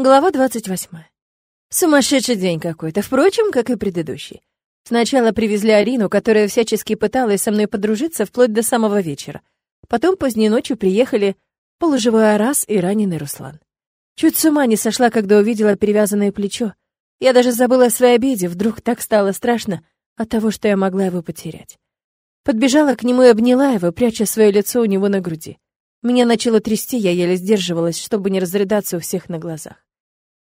Глава 28. Сумасшедший день какой-то, впрочем, как и предыдущий. Сначала привезли Арину, которая всячески пыталась со мной подружиться вплоть до самого вечера. Потом поздней ночью приехали полуживой Арас и раненый Руслан. Чуть с ума не сошла, когда увидела перевязанное плечо. Я даже забыла о своей обиде, вдруг так стало страшно от того, что я могла его потерять. Подбежала к нему и обняла его, пряча свое лицо у него на груди. Меня начало трясти, я еле сдерживалась, чтобы не разрыдаться у всех на глазах.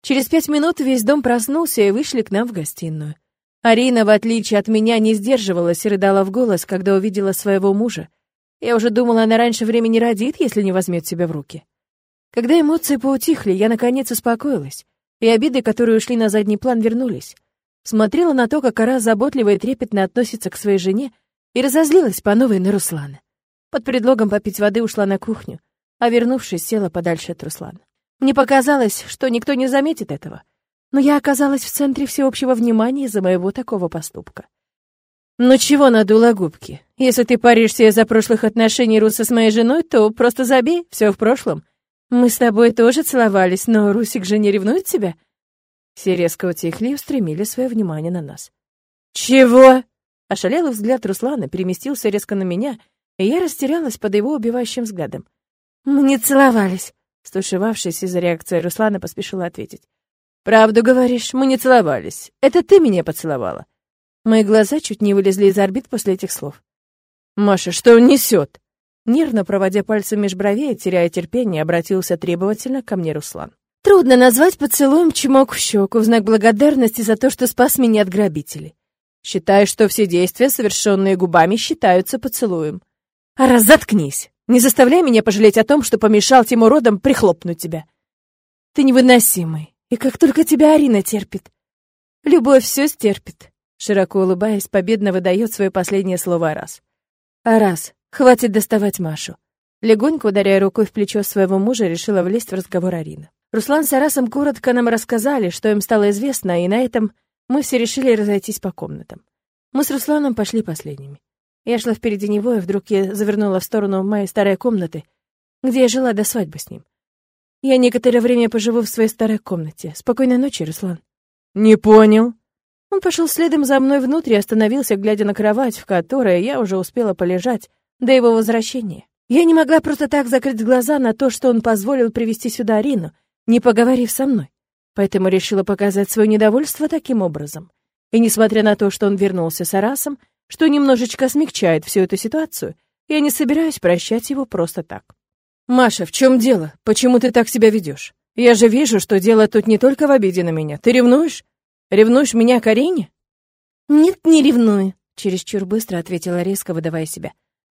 Через пять минут весь дом проснулся и вышли к нам в гостиную. Арина, в отличие от меня, не сдерживалась и рыдала в голос, когда увидела своего мужа. Я уже думала, она раньше времени родит, если не возьмет себя в руки. Когда эмоции поутихли, я наконец успокоилась, и обиды, которые ушли на задний план, вернулись. Смотрела на то, как Ара заботливо и трепетно относится к своей жене, и разозлилась по новой на Руслана. Под предлогом попить воды ушла на кухню, а вернувшись, села подальше от Руслана. Мне показалось, что никто не заметит этого, но я оказалась в центре всеобщего внимания из-за моего такого поступка. «Ну чего надула губки? Если ты паришься из-за прошлых отношений Руса с моей женой, то просто забей, все в прошлом. Мы с тобой тоже целовались, но Русик же не ревнует тебя?» Все резко утихли и устремили свое внимание на нас. «Чего?» Ошалелый взгляд Руслана переместился резко на меня, и я растерялась под его убивающим взглядом. «Мы не целовались», Стушевавшись из-за реакции Руслана, поспешила ответить. «Правду говоришь, мы не целовались. Это ты меня поцеловала». Мои глаза чуть не вылезли из орбит после этих слов. «Маша, что он несет?» Нервно проводя пальцем меж бровей, теряя терпение, обратился требовательно ко мне Руслан. «Трудно назвать поцелуем чмок в щеку в знак благодарности за то, что спас меня от грабителей. Считаю, что все действия, совершенные губами, считаются поцелуем. А раз заткнись!» Не заставляй меня пожалеть о том, что помешал тем уродам прихлопнуть тебя. Ты невыносимый, и как только тебя Арина терпит. Любовь все стерпит. Широко улыбаясь, победно выдает свое последнее слово раз. А раз, хватит доставать Машу. Легонько ударяя рукой в плечо своего мужа, решила влезть в разговор Арина. Руслан с Арасом коротко нам рассказали, что им стало известно, и на этом мы все решили разойтись по комнатам. Мы с Русланом пошли последними. Я шла впереди него, и вдруг я завернула в сторону моей старой комнаты, где я жила до свадьбы с ним. Я некоторое время поживу в своей старой комнате. Спокойной ночи, Руслан. Не понял. Он пошел следом за мной внутрь и остановился, глядя на кровать, в которой я уже успела полежать до его возвращения. Я не могла просто так закрыть глаза на то, что он позволил привести сюда Арину, не поговорив со мной. Поэтому решила показать свое недовольство таким образом. И несмотря на то, что он вернулся с Арасом, что немножечко смягчает всю эту ситуацию. Я не собираюсь прощать его просто так. «Маша, в чем дело? Почему ты так себя ведешь? Я же вижу, что дело тут не только в обиде на меня. Ты ревнуешь? Ревнуешь меня к Арине?» «Нет, не ревную», — чересчур быстро ответила резко, выдавая себя.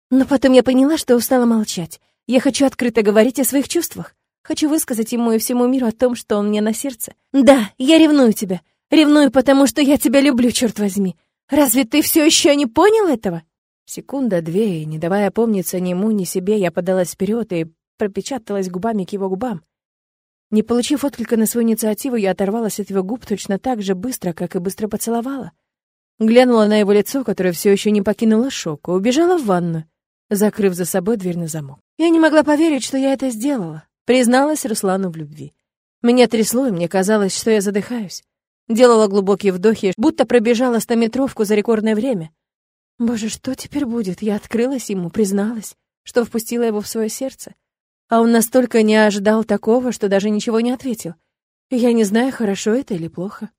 «Но потом я поняла, что устала молчать. Я хочу открыто говорить о своих чувствах. Хочу высказать ему и всему миру о том, что он мне на сердце. Да, я ревную тебя. Ревную, потому что я тебя люблю, черт возьми. Разве ты все еще не понял этого?» Секунда-две, не давая опомниться ни ему, ни себе, я подалась вперед и пропечаталась губами к его губам. Не получив отклика на свою инициативу, я оторвалась от его губ точно так же быстро, как и быстро поцеловала. Глянула на его лицо, которое все еще не покинуло шок, и убежала в ванну, закрыв за собой дверь на замок. Я не могла поверить, что я это сделала. Призналась Руслану в любви. Меня трясло, и мне казалось, что я задыхаюсь. Делала глубокие вдохи, будто пробежала стометровку за рекордное время. Боже, что теперь будет? Я открылась ему, призналась, что впустила его в свое сердце. А он настолько не ожидал такого, что даже ничего не ответил. Я не знаю, хорошо это или плохо.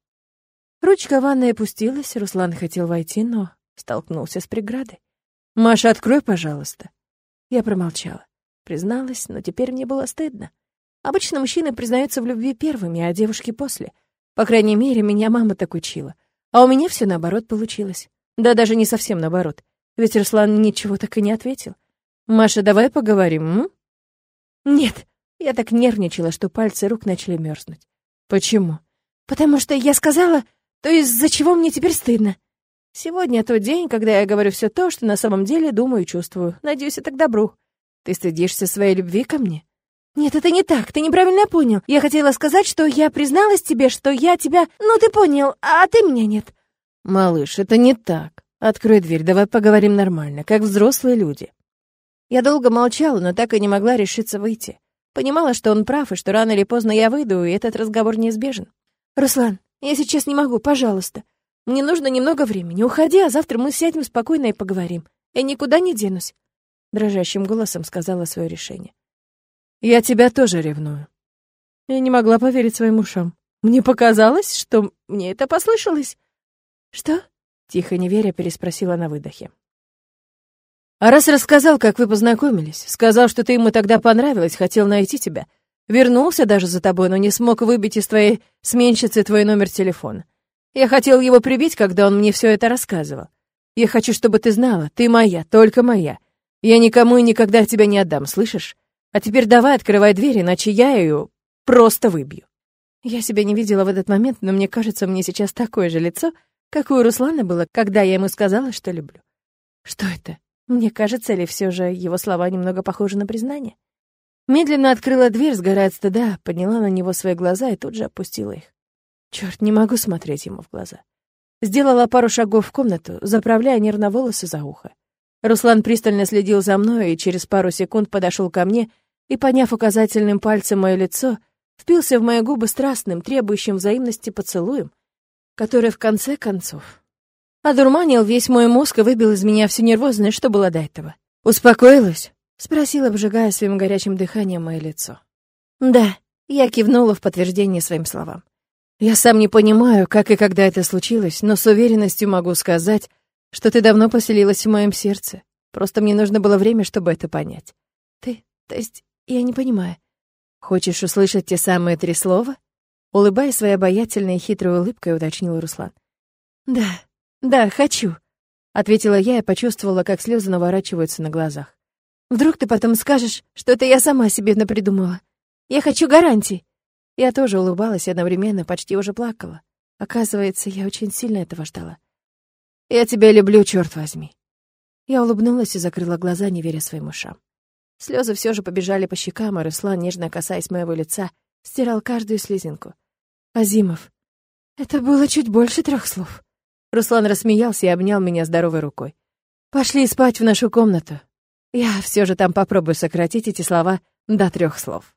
Ручка ванной опустилась, Руслан хотел войти, но столкнулся с преградой. «Маша, открой, пожалуйста». Я промолчала. Призналась, но теперь мне было стыдно. Обычно мужчины признаются в любви первыми, а девушки — после. По крайней мере, меня мама так учила. А у меня все наоборот получилось. Да даже не совсем наоборот. Ведь Руслан ничего так и не ответил. «Маша, давай поговорим, м?» «Нет». Я так нервничала, что пальцы рук начали мерзнуть. «Почему?» «Потому что я сказала, то из-за чего мне теперь стыдно. Сегодня тот день, когда я говорю все то, что на самом деле думаю и чувствую. Надеюсь, это к добру. Ты стыдишься своей любви ко мне? «Нет, это не так, ты неправильно понял. Я хотела сказать, что я призналась тебе, что я тебя... Ну, ты понял, а ты меня нет». «Малыш, это не так. Открой дверь, давай поговорим нормально, как взрослые люди». Я долго молчала, но так и не могла решиться выйти. Понимала, что он прав, и что рано или поздно я выйду, и этот разговор неизбежен. «Руслан, я сейчас не могу, пожалуйста. Мне нужно немного времени. Уходи, а завтра мы сядем спокойно и поговорим. Я никуда не денусь», — дрожащим голосом сказала свое решение. «Я тебя тоже ревную». Я не могла поверить своим ушам. Мне показалось, что мне это послышалось. «Что?» — тихо не веря переспросила на выдохе. «А раз рассказал, как вы познакомились, сказал, что ты ему тогда понравилась, хотел найти тебя, вернулся даже за тобой, но не смог выбить из твоей сменщицы твой номер телефона. Я хотел его прибить, когда он мне все это рассказывал. Я хочу, чтобы ты знала, ты моя, только моя. Я никому и никогда тебя не отдам, слышишь? А теперь давай открывай дверь, иначе я ее просто выбью». Я себя не видела в этот момент, но мне кажется, мне сейчас такое же лицо, какое у Руслана было, когда я ему сказала, что люблю. Что это? Мне кажется, ли все же его слова немного похожи на признание? Медленно открыла дверь, сгорая от стыда, подняла на него свои глаза и тут же опустила их. Черт, не могу смотреть ему в глаза. Сделала пару шагов в комнату, заправляя нервно волосы за ухо. Руслан пристально следил за мной и через пару секунд подошел ко мне и, подняв указательным пальцем мое лицо, впился в мои губы страстным, требующим взаимности поцелуем, который в конце концов одурманил весь мой мозг и выбил из меня всю нервозность, что было до этого. «Успокоилась?» — спросила, обжигая своим горячим дыханием мое лицо. «Да», — я кивнула в подтверждение своим словам. «Я сам не понимаю, как и когда это случилось, но с уверенностью могу сказать, что ты давно поселилась в моем сердце. Просто мне нужно было время, чтобы это понять. Ты, то есть, я не понимаю. Хочешь услышать те самые три слова?» Улыбаясь своей обаятельной и хитрой улыбкой, уточнил Руслан. «Да, да, хочу», — ответила я и почувствовала, как слезы наворачиваются на глазах. «Вдруг ты потом скажешь, что это я сама себе напридумала? Я хочу гарантий». Я тоже улыбалась и одновременно почти уже плакала. Оказывается, я очень сильно этого ждала. «Я тебя люблю, черт возьми». Я улыбнулась и закрыла глаза, не веря своим ушам. Слезы все же побежали по щекам, а Руслан, нежно касаясь моего лица, стирал каждую слезинку. «Азимов, это было чуть больше трех слов». Руслан рассмеялся и обнял меня здоровой рукой. «Пошли спать в нашу комнату. Я все же там попробую сократить эти слова до трех слов».